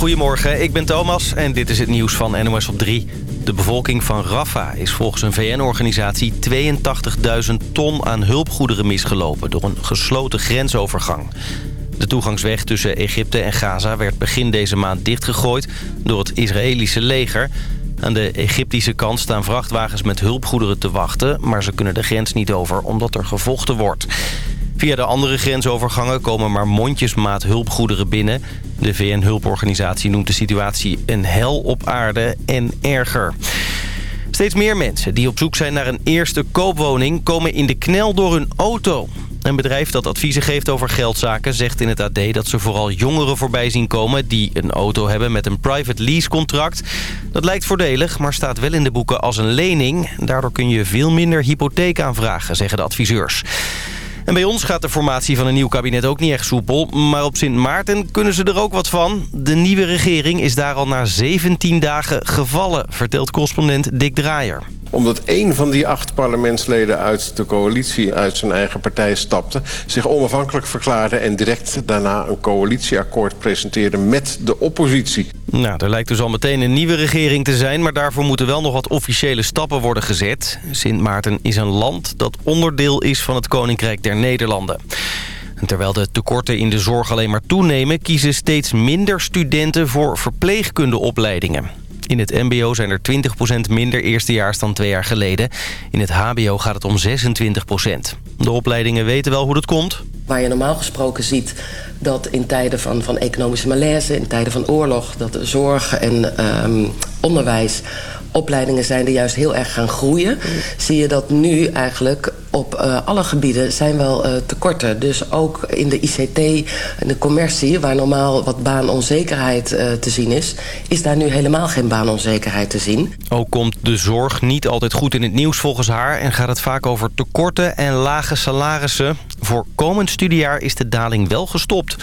Goedemorgen, ik ben Thomas en dit is het nieuws van NOS op 3. De bevolking van Rafah is volgens een VN-organisatie 82.000 ton aan hulpgoederen misgelopen... door een gesloten grensovergang. De toegangsweg tussen Egypte en Gaza werd begin deze maand dichtgegooid door het Israëlische leger. Aan de Egyptische kant staan vrachtwagens met hulpgoederen te wachten... maar ze kunnen de grens niet over omdat er gevochten wordt. Via de andere grensovergangen komen maar mondjesmaat hulpgoederen binnen. De VN-hulporganisatie noemt de situatie een hel op aarde en erger. Steeds meer mensen die op zoek zijn naar een eerste koopwoning... komen in de knel door hun auto. Een bedrijf dat adviezen geeft over geldzaken zegt in het AD... dat ze vooral jongeren voorbij zien komen die een auto hebben met een private lease contract. Dat lijkt voordelig, maar staat wel in de boeken als een lening. Daardoor kun je veel minder hypotheek aanvragen, zeggen de adviseurs. En bij ons gaat de formatie van een nieuw kabinet ook niet echt soepel. Maar op Sint Maarten kunnen ze er ook wat van. De nieuwe regering is daar al na 17 dagen gevallen, vertelt correspondent Dick Draaier omdat één van die acht parlementsleden uit de coalitie... uit zijn eigen partij stapte, zich onafhankelijk verklaarde... en direct daarna een coalitieakkoord presenteerde met de oppositie. Nou, er lijkt dus al meteen een nieuwe regering te zijn... maar daarvoor moeten wel nog wat officiële stappen worden gezet. Sint Maarten is een land dat onderdeel is van het Koninkrijk der Nederlanden. En terwijl de tekorten in de zorg alleen maar toenemen... kiezen steeds minder studenten voor verpleegkundeopleidingen. In het mbo zijn er 20% minder eerstejaars dan twee jaar geleden. In het hbo gaat het om 26%. De opleidingen weten wel hoe dat komt. Waar je normaal gesproken ziet dat in tijden van, van economische malaise... in tijden van oorlog, dat zorg en um, onderwijs opleidingen zijn die juist heel erg gaan groeien... zie je dat nu eigenlijk op uh, alle gebieden zijn wel uh, tekorten. Dus ook in de ICT en de commercie... waar normaal wat baanonzekerheid uh, te zien is... is daar nu helemaal geen baanonzekerheid te zien. Ook komt de zorg niet altijd goed in het nieuws volgens haar... en gaat het vaak over tekorten en lage salarissen. Voor komend studiejaar is de daling wel gestopt.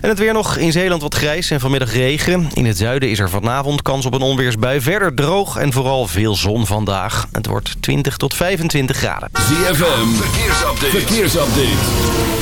En het weer nog in Zeeland wat grijs en vanmiddag regen. In het zuiden is er vanavond kans op een onweersbui. Verder droog en vooral veel zon vandaag. Het wordt 20 tot 25 graden. ZFM, verkeersupdate. verkeersupdate.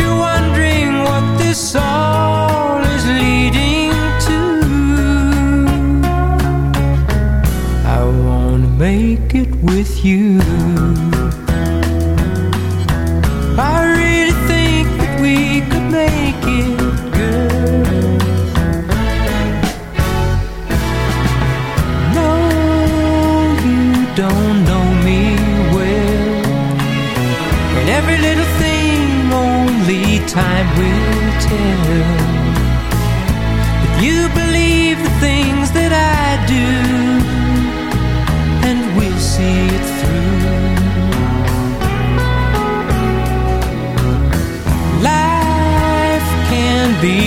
make it with you. I really think that we could make it, girl. No, you don't know me well, and every little thing only time will tell.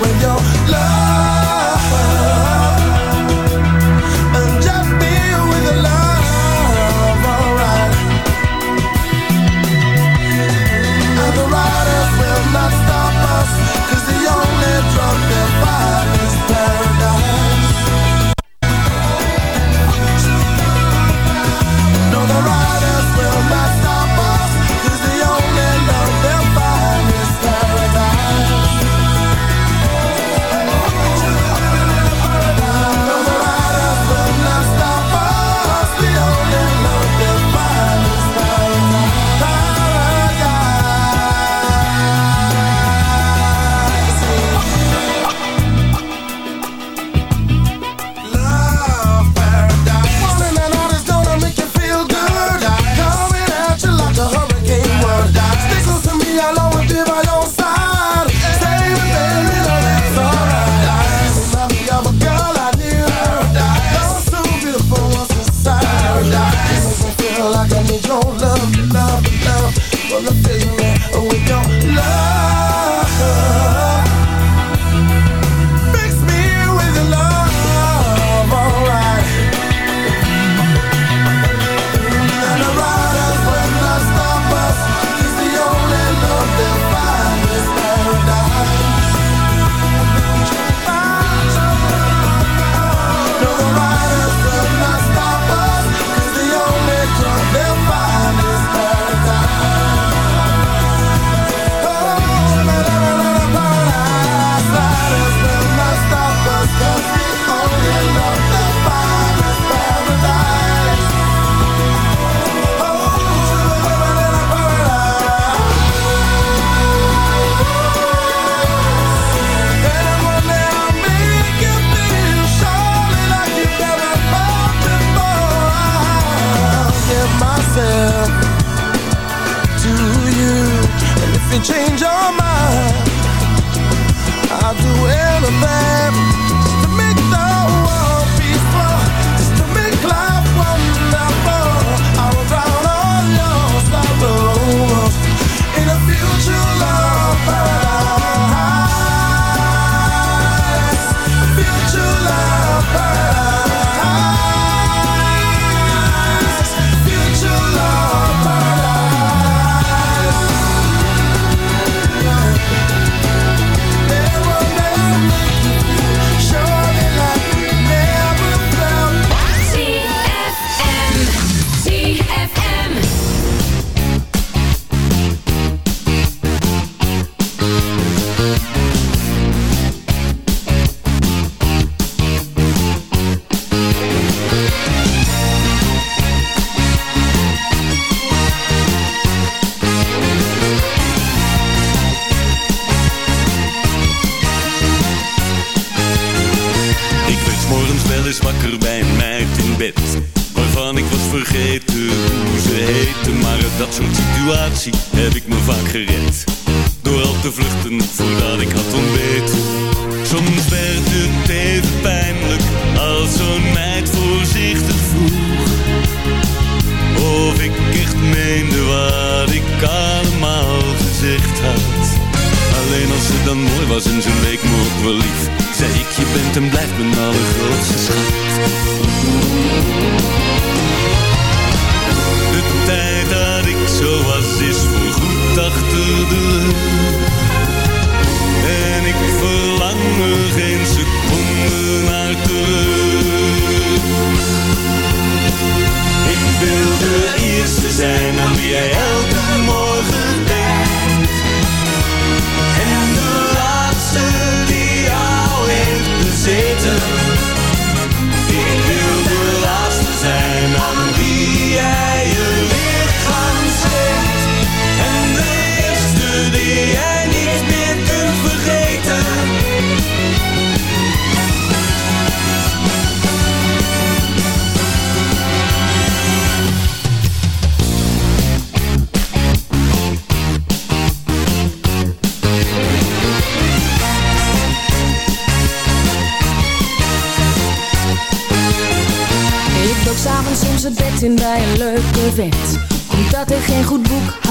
when you're yeah, yeah.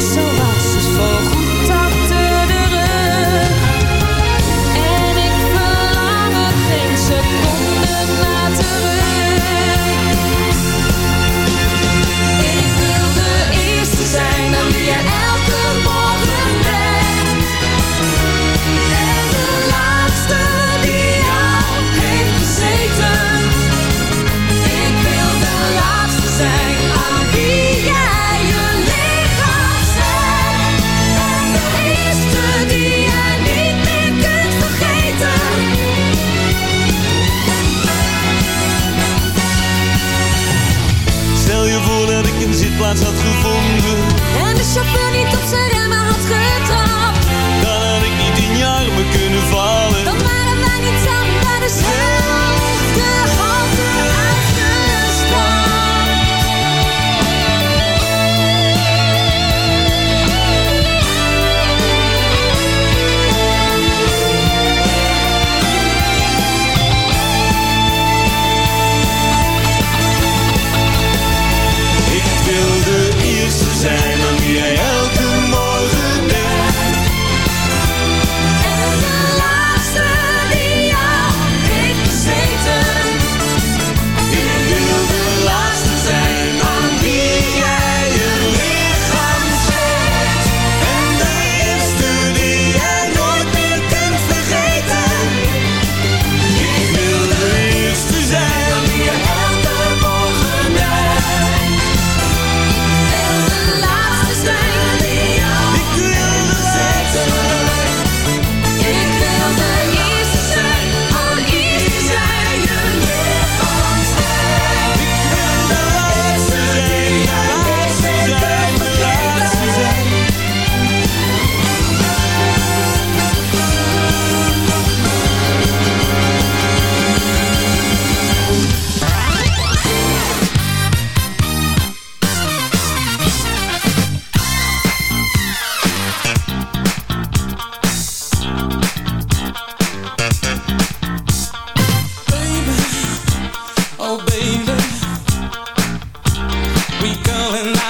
so had het gevoel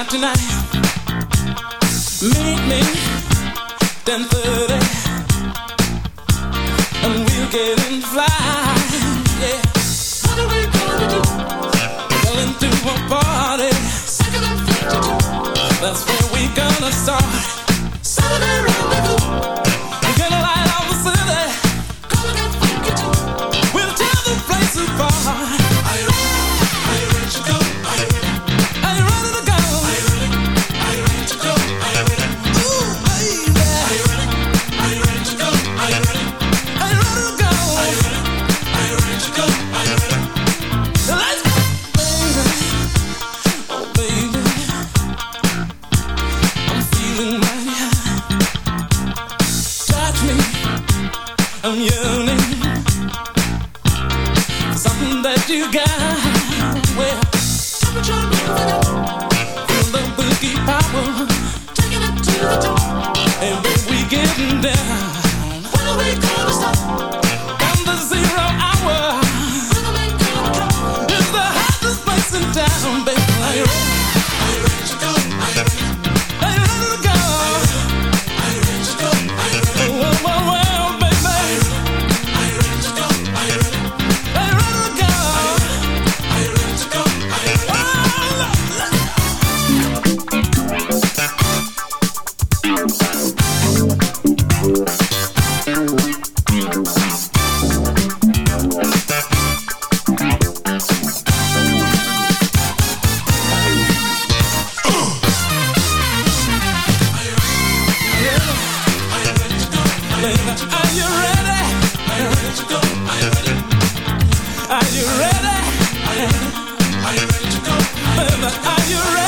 tonight. Meet me 10:30, and we'll get in fly. Are you ready? Are you ready to go? Baby, are you ready?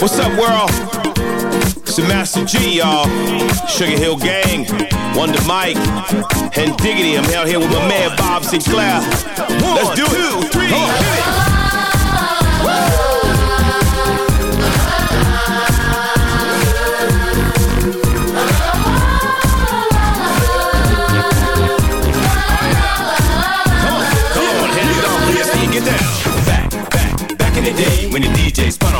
What's up, world? It's the Master G, y'all. Sugar Hill Gang, Wonder Mike, and Diggity. I'm out here with my man Bob Sinclair. Let's do it. Two, three, hit it. On, get down. Back, back, back in the day when the DJ spun night.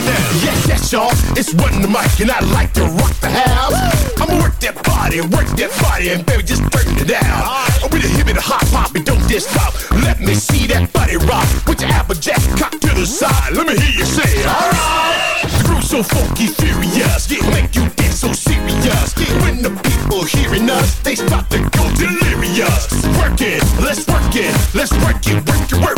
Come on and get down. Yes, yes, y'all. It's Run the Mic, and I like to rock the house. I'ma work that body, work that body, and baby, just turn it down. And with a hip and a hop hop, and don't diss stop. Let me see that body rock. Put your applejack cock to the side. Let me hear you say, alright. The groove's so funky, furious. Yeah, make you dance so serious. Yeah, when the people hearing us, they start to go delirious. Work it, let's work it, let's work it, work it, work it.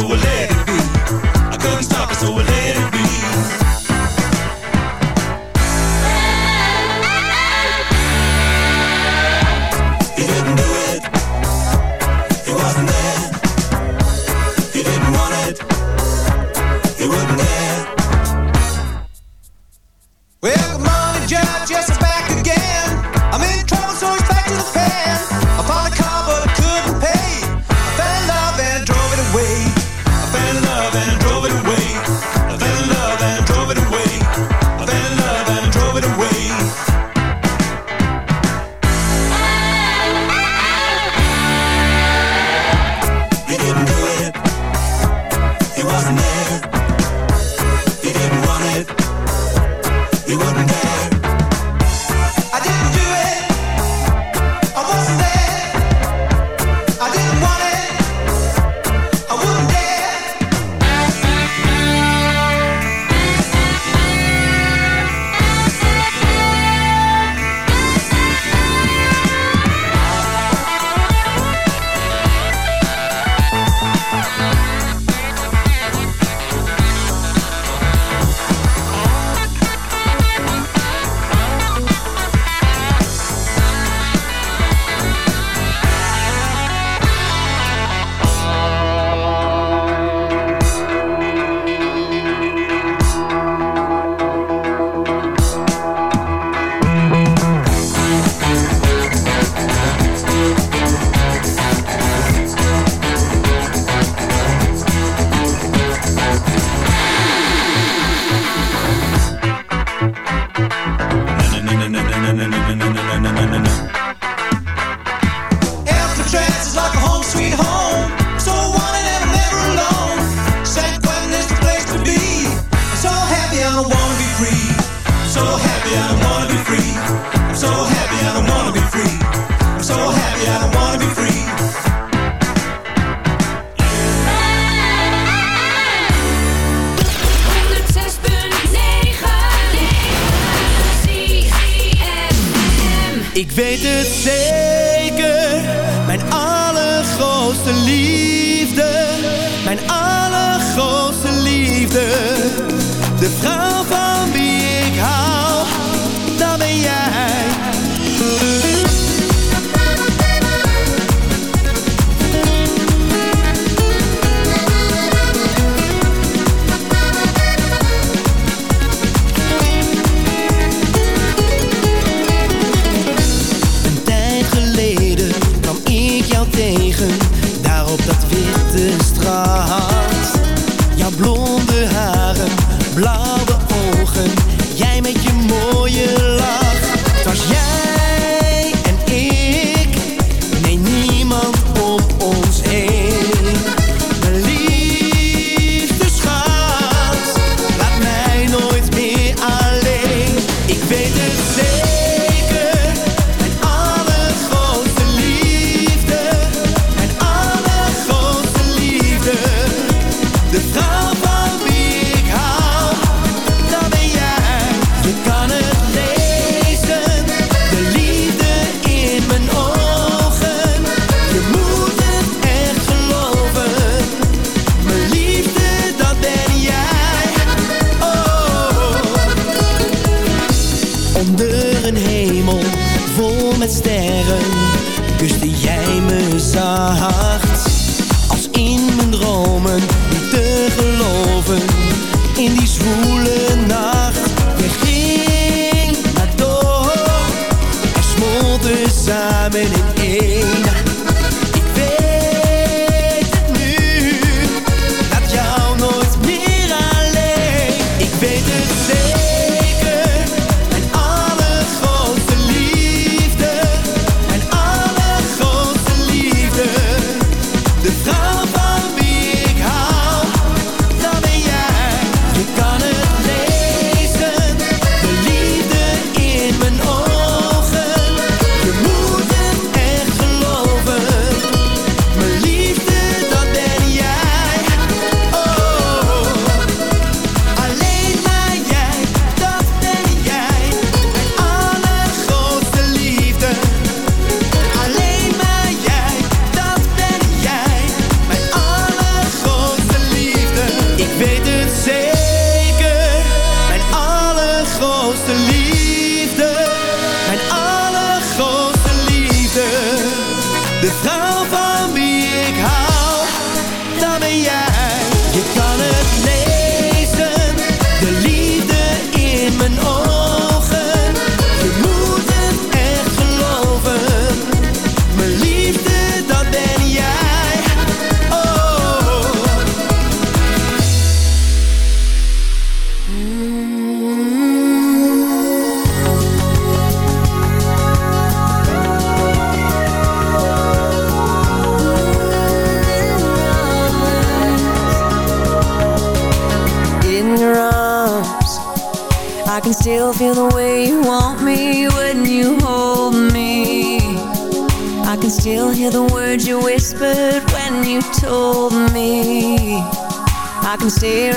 to a leg. up and stay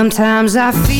Sometimes I feel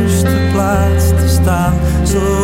juiste plaats te staan, zo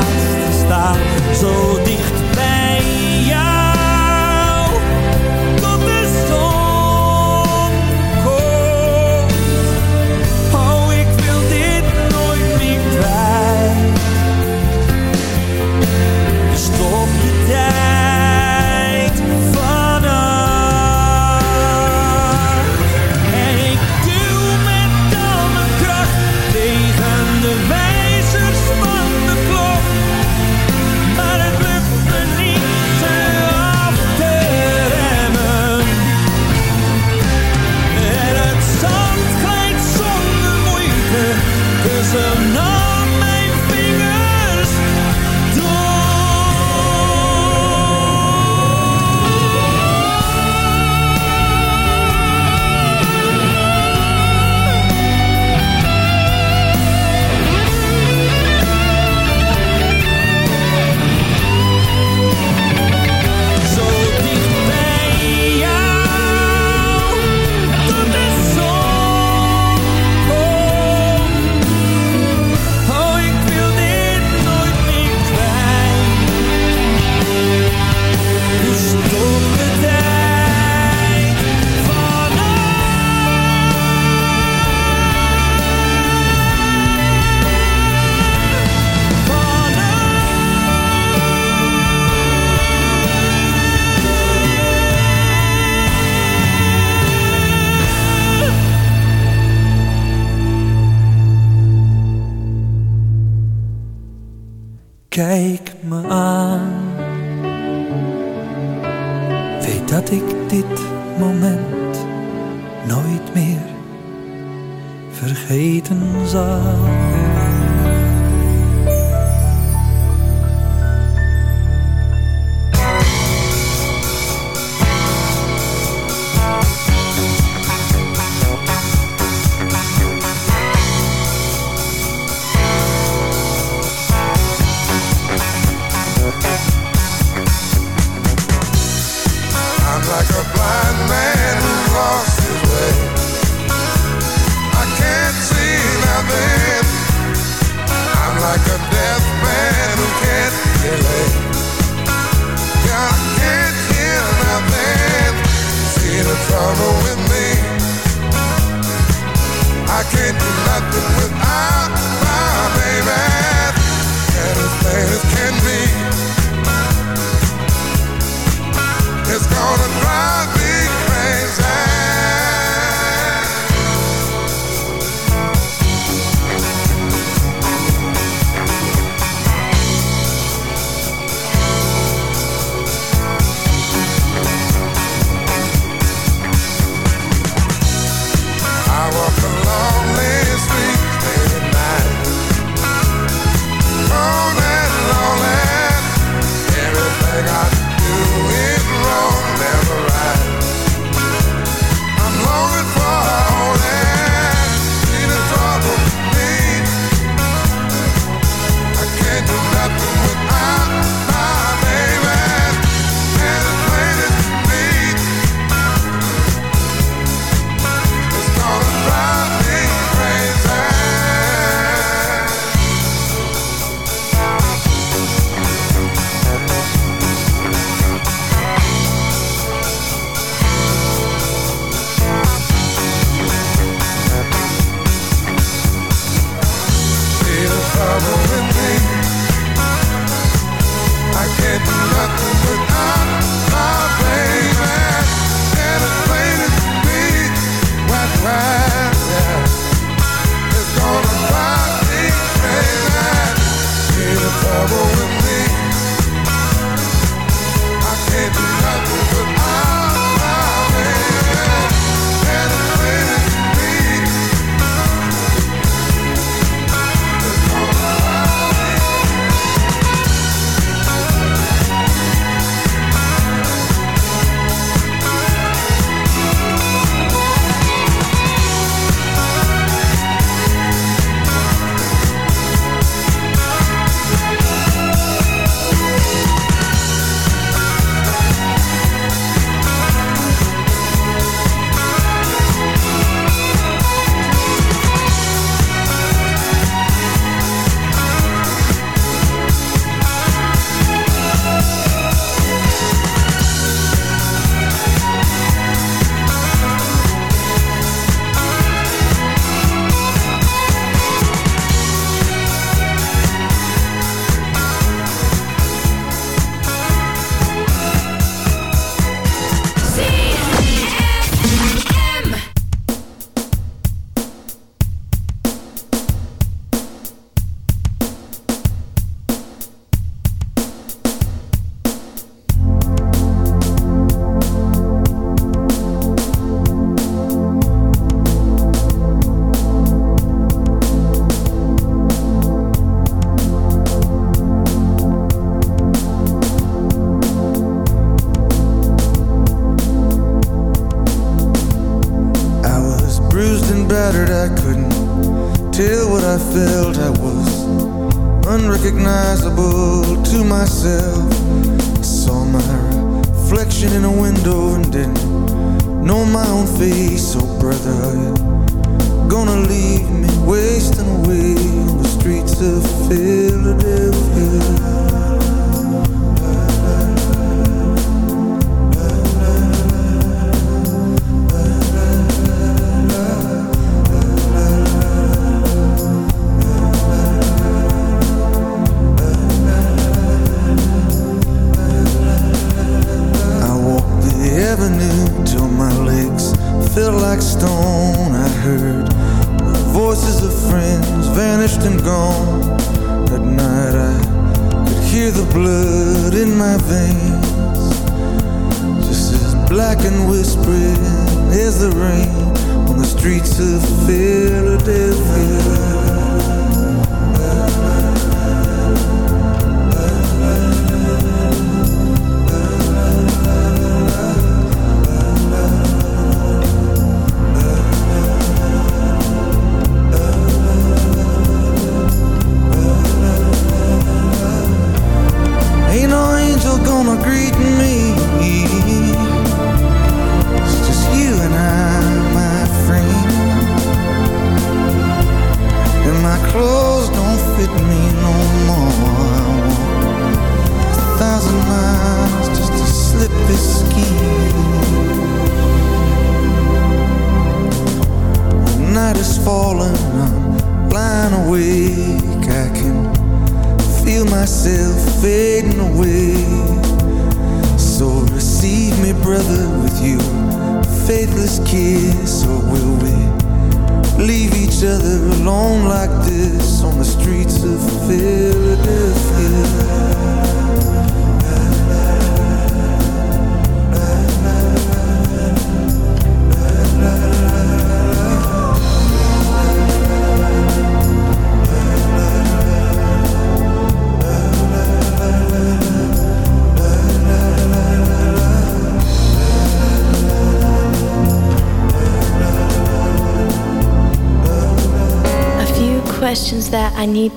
juiste plaats te staan, zo dicht